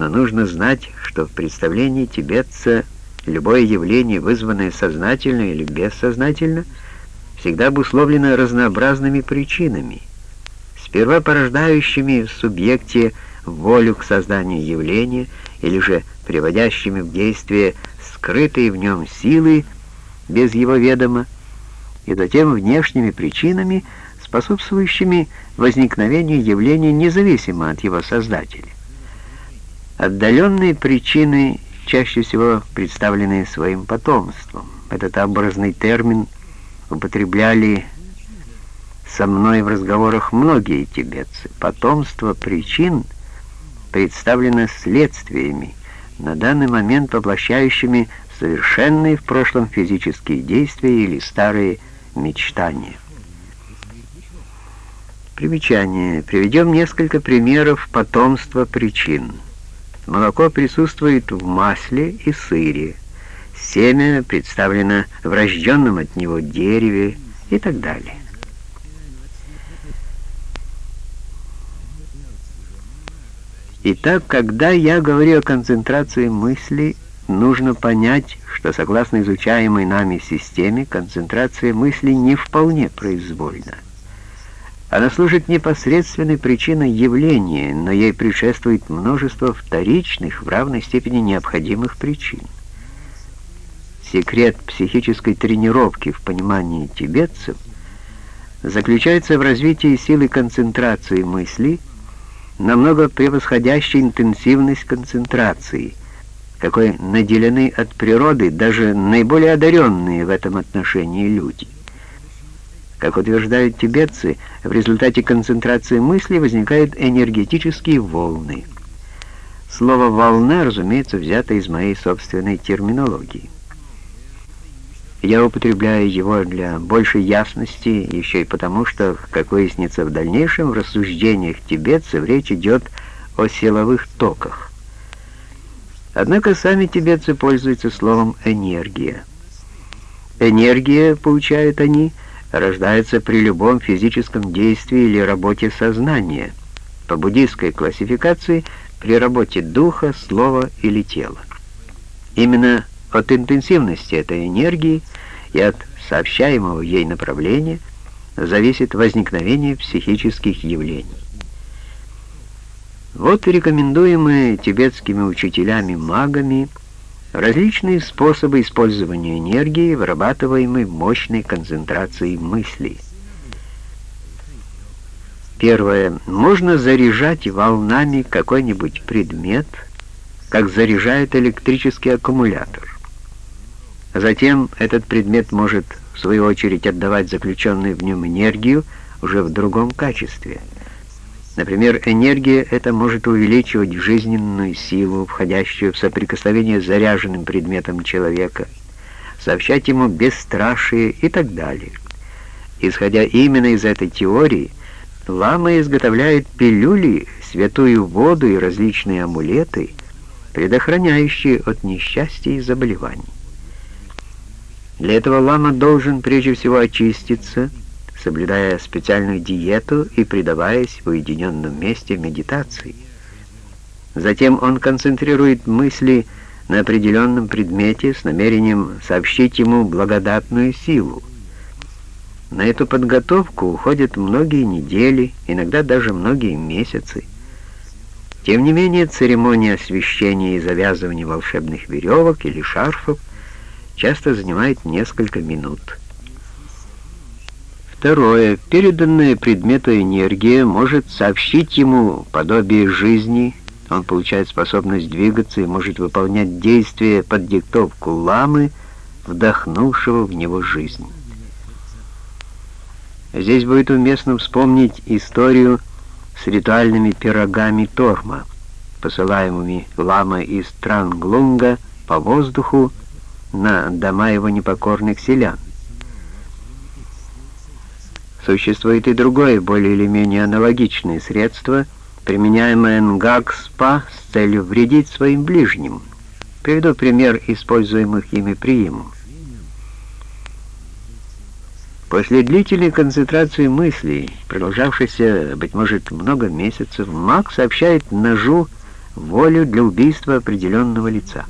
но нужно знать, что в представлении тибетца любое явление, вызванное сознательно или бессознательно, всегда обусловлено разнообразными причинами, сперва порождающими в субъекте волю к созданию явления или же приводящими в действие скрытые в нем силы без его ведома, и затем внешними причинами, способствующими возникновению явления независимо от его создателя. Отдаленные причины чаще всего представлены своим потомством. Этот образный термин употребляли со мной в разговорах многие тибетцы. Потомство причин представлено следствиями, на данный момент воплощающими совершенные в прошлом физические действия или старые мечтания. Примечание. Приведем несколько примеров потомства причин. Молоко присутствует в масле и сыре. Семя представлено в рожденном от него дереве и так далее. Итак, когда я говорю о концентрации мысли, нужно понять, что согласно изучаемой нами системе, концентрация мысли не вполне произвольна. Она служит непосредственной причиной явления, но ей предшествует множество вторичных, в равной степени необходимых причин. Секрет психической тренировки в понимании тибетцев заключается в развитии силы концентрации мысли – намного превосходящей интенсивность концентрации, какой наделены от природы даже наиболее одаренные в этом отношении люди. Как утверждают тибетцы, в результате концентрации мысли возникают энергетические волны. Слово «волна», разумеется, взято из моей собственной терминологии. Я употребляю его для большей ясности, еще и потому, что, как выяснится в дальнейшем, в рассуждениях тибетцев речь идет о силовых токах. Однако сами тибетцы пользуются словом «энергия». Энергия, получают они, рождается при любом физическом действии или работе сознания, по буддийской классификации при работе духа, слова или тела. Именно от интенсивности этой энергии и от сообщаемого ей направления зависит возникновение психических явлений. Вот рекомендуемые тибетскими учителями-магами различные способы использования энергии, вырабатываемой мощной концентрацией мыслей. Первое. Можно заряжать волнами какой-нибудь предмет, как заряжает электрический аккумулятор. Затем этот предмет может, в свою очередь, отдавать заключенную в нем энергию уже в другом качестве. Например, энергия эта может увеличивать жизненную силу, входящую в соприкосновение с заряженным предметом человека, сообщать ему бесстрашие и так далее. Исходя именно из этой теории, лама изготовляет пилюли, святую воду и различные амулеты, предохраняющие от несчастья и заболеваний. Для этого лама должен прежде всего очиститься, соблюдая специальную диету и предаваясь в уединенном месте медитации. Затем он концентрирует мысли на определенном предмете с намерением сообщить ему благодатную силу. На эту подготовку уходят многие недели, иногда даже многие месяцы. Тем не менее, церемония освящения и завязывания волшебных веревок или шарфов часто занимает несколько минут. Второе. Переданная предмету энергия может сообщить ему подобие жизни, он получает способность двигаться и может выполнять действия под диктовку ламы, вдохнувшего в него жизнь. Здесь будет уместно вспомнить историю с ритуальными пирогами Торма, посылаемыми ламой из Транглунга по воздуху на дома его непокорных селян. Существует и другое, более или менее аналогичное средство, применяемое НГАК-СПА с целью вредить своим ближним. Приведу пример используемых ими приемов. После длительной концентрации мыслей, продолжавшейся, быть может, много месяцев, маг сообщает ножу волю для убийства определенного лица.